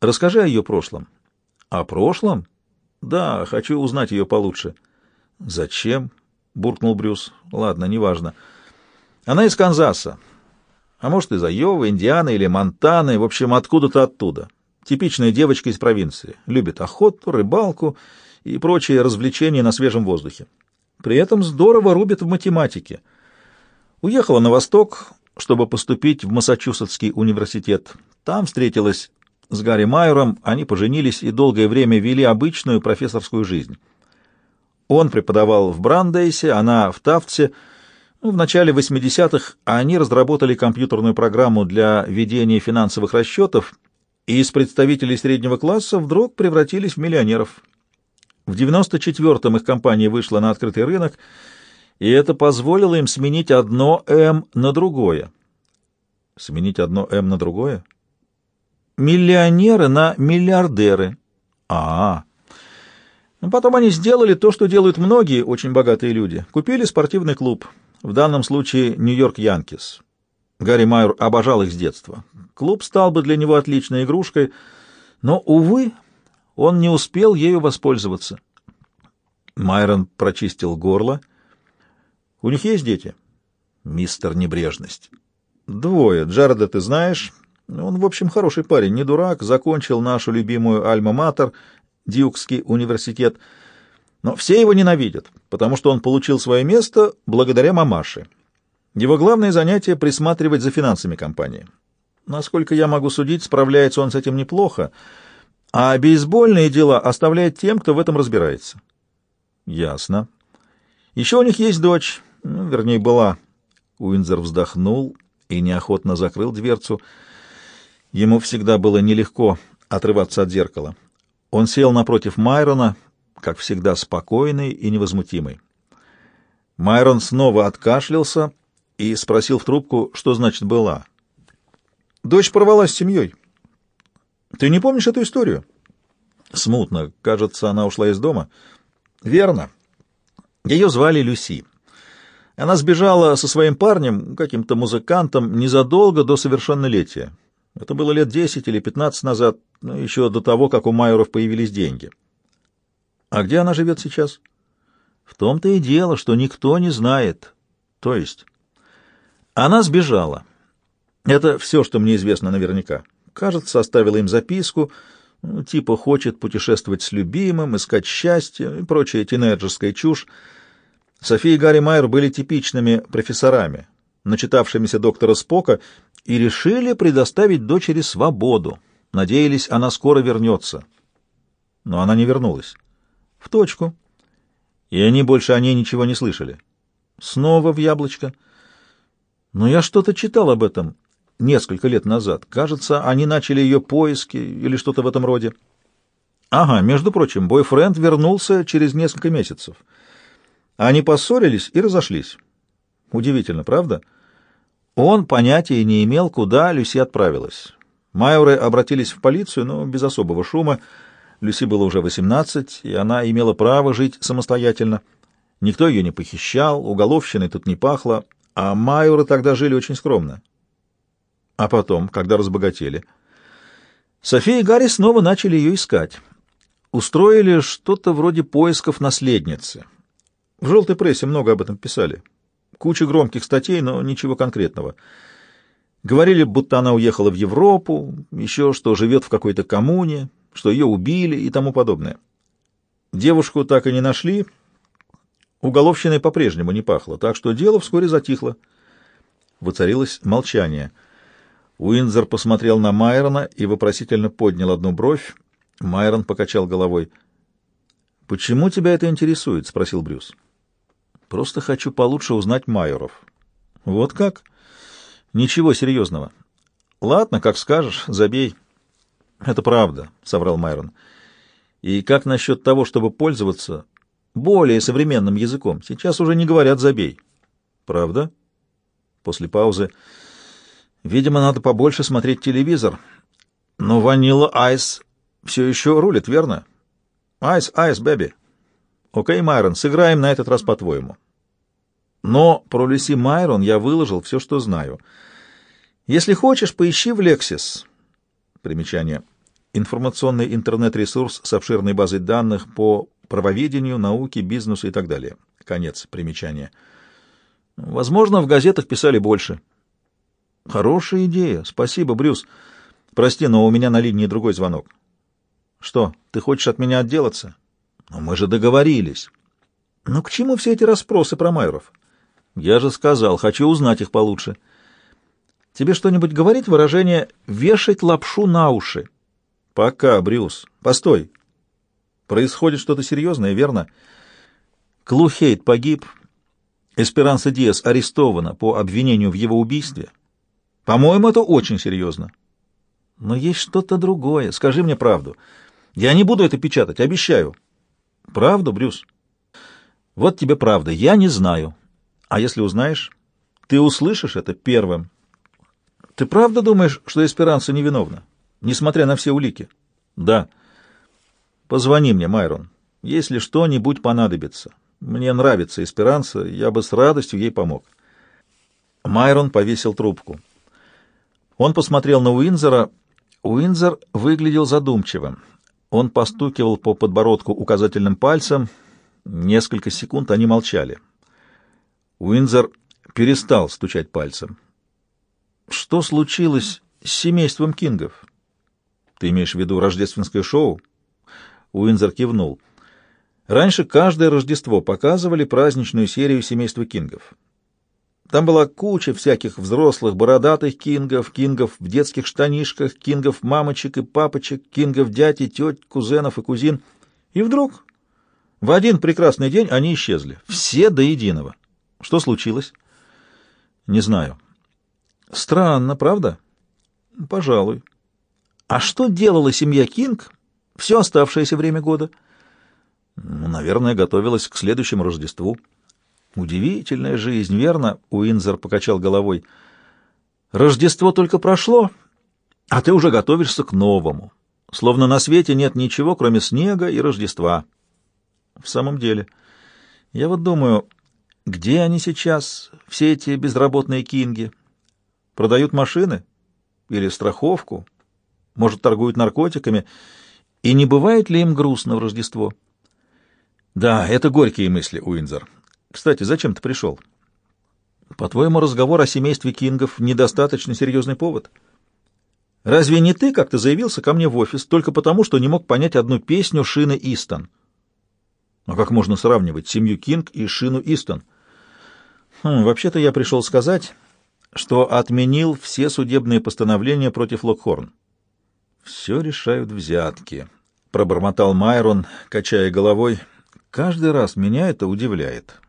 Расскажи о ее прошлом. О прошлом? Да, хочу узнать ее получше. Зачем? буркнул Брюс. Ладно, неважно. Она из Канзаса. А может, из Айовы, Индианы или Монтаны, в общем, откуда-то оттуда. Типичная девочка из провинции. Любит охоту, рыбалку и прочие развлечения на свежем воздухе. При этом здорово рубит в математике. Уехала на восток, чтобы поступить в Массачусетский университет. Там встретилась с Гарри Майером, они поженились и долгое время вели обычную профессорскую жизнь. Он преподавал в Брандейсе, она в Тафтсе. Ну, в начале 80-х они разработали компьютерную программу для ведения финансовых расчетов и из представителей среднего класса вдруг превратились в миллионеров. В 94-м их компания вышла на открытый рынок, и это позволило им сменить одно «М» на другое. Сменить одно «М» на другое? Миллионеры на миллиардеры. А, -а, -а. Потом они сделали то, что делают многие очень богатые люди. Купили спортивный клуб, в данном случае Нью-Йорк Янкис. Гарри Майер обожал их с детства. Клуб стал бы для него отличной игрушкой, но, увы, он не успел ею воспользоваться. Майрон прочистил горло. «У них есть дети?» «Мистер Небрежность». «Двое. Джареда ты знаешь. Он, в общем, хороший парень, не дурак, закончил нашу любимую Альма-Матер, Дьюкский университет. Но все его ненавидят, потому что он получил свое место благодаря мамаше. Его главное занятие — присматривать за финансами компании. Насколько я могу судить, справляется он с этим неплохо, а бейсбольные дела оставляет тем, кто в этом разбирается. Ясно. Еще у них есть дочь, ну, вернее, была. Уинзер вздохнул и неохотно закрыл дверцу. Ему всегда было нелегко отрываться от зеркала. Он сел напротив Майрона, как всегда спокойный и невозмутимый. Майрон снова откашлялся и спросил в трубку, что значит «была». Дочь порвалась с семьей. Ты не помнишь эту историю? Смутно. Кажется, она ушла из дома. Верно. Ее звали Люси. Она сбежала со своим парнем, каким-то музыкантом, незадолго до совершеннолетия. Это было лет десять или пятнадцать назад, ну, еще до того, как у Майеров появились деньги. А где она живет сейчас? В том-то и дело, что никто не знает. То есть... Она сбежала. Это все, что мне известно наверняка. Кажется, оставила им записку, ну, типа хочет путешествовать с любимым, искать счастье и прочая тинейджерская чушь. София и Гарри Майер были типичными профессорами, начитавшимися доктора Спока, и решили предоставить дочери свободу. Надеялись, она скоро вернется. Но она не вернулась. В точку. И они больше о ней ничего не слышали. Снова в яблочко. Но я что-то читал об этом несколько лет назад. Кажется, они начали ее поиски или что-то в этом роде. Ага, между прочим, бойфренд вернулся через несколько месяцев. Они поссорились и разошлись. Удивительно, правда? Он понятия не имел, куда Люси отправилась. Майоры обратились в полицию, но без особого шума. Люси было уже 18, и она имела право жить самостоятельно. Никто ее не похищал, уголовщиной тут не пахло, а майоры тогда жили очень скромно. А потом, когда разбогатели, София и Гарри снова начали ее искать. Устроили что-то вроде поисков наследницы. В желтой прессе много об этом писали. Куча громких статей, но ничего конкретного. Говорили, будто она уехала в Европу, еще что живет в какой-то коммуне, что ее убили и тому подобное. Девушку так и не нашли, уголовщиной по-прежнему не пахло, так что дело вскоре затихло. Воцарилось молчание — Уинзер посмотрел на Майрона и вопросительно поднял одну бровь. Майрон покачал головой. «Почему тебя это интересует?» — спросил Брюс. «Просто хочу получше узнать Майеров». «Вот как?» «Ничего серьезного». «Ладно, как скажешь, забей». «Это правда», — соврал Майрон. «И как насчет того, чтобы пользоваться более современным языком? Сейчас уже не говорят «забей». «Правда?» После паузы... Видимо, надо побольше смотреть телевизор. Но Ванила Айс все еще рулит, верно? Айс, Айс, бэби. Окей, Майрон, сыграем на этот раз по-твоему. Но про Люси Майрон я выложил все, что знаю. Если хочешь, поищи в Лексис. Примечание. информационный интернет-ресурс с обширной базой данных по правоведению, науке, бизнесу и так далее. Конец примечания. Возможно, в газетах писали больше. Хорошая идея. Спасибо, Брюс. Прости, но у меня на линии другой звонок. Что, ты хочешь от меня отделаться? Но мы же договорились. Ну к чему все эти расспросы про Майеров? Я же сказал, хочу узнать их получше. Тебе что-нибудь говорит выражение «вешать лапшу на уши»? Пока, Брюс. Постой. Происходит что-то серьезное, верно? Клухейт погиб. Эсперанса Диас арестована по обвинению в его убийстве. По-моему, это очень серьезно. Но есть что-то другое. Скажи мне правду. Я не буду это печатать, обещаю. Правду, Брюс? Вот тебе правда. Я не знаю. А если узнаешь, ты услышишь это первым. Ты правда думаешь, что Эсперанса невиновна, несмотря на все улики? Да. Позвони мне, Майрон, если что-нибудь понадобится. Мне нравится Эсперанса, я бы с радостью ей помог. Майрон повесил трубку. Он посмотрел на Уинзера. Уинзер выглядел задумчивым. Он постукивал по подбородку указательным пальцем. Несколько секунд они молчали. Уинзер перестал стучать пальцем. Что случилось с семейством Кингов? Ты имеешь в виду рождественское шоу? Уинзер кивнул. Раньше каждое Рождество показывали праздничную серию семейства Кингов. Там была куча всяких взрослых бородатых кингов, кингов в детских штанишках, кингов мамочек и папочек, кингов дядь и теть, кузенов и кузин. И вдруг в один прекрасный день они исчезли. Все до единого. Что случилось? Не знаю. Странно, правда? Пожалуй. А что делала семья Кинг все оставшееся время года? Ну, наверное, готовилась к следующему Рождеству. Удивительная жизнь, верно? Уинзер покачал головой. Рождество только прошло, а ты уже готовишься к новому. Словно на свете нет ничего, кроме снега и Рождества. В самом деле, я вот думаю, где они сейчас, все эти безработные кинги? Продают машины? Или страховку? Может, торгуют наркотиками? И не бывает ли им грустно в Рождество? Да, это горькие мысли, Уинзер. Кстати, зачем ты пришел? По-твоему, разговор о семействе Кингов недостаточно серьезный повод? Разве не ты как-то заявился ко мне в офис только потому, что не мог понять одну песню Шины Истон? А как можно сравнивать семью Кинг и Шину Истон? Хм, вообще-то я пришел сказать, что отменил все судебные постановления против Локхорн. Все решают взятки, пробормотал Майрон, качая головой. Каждый раз меня это удивляет.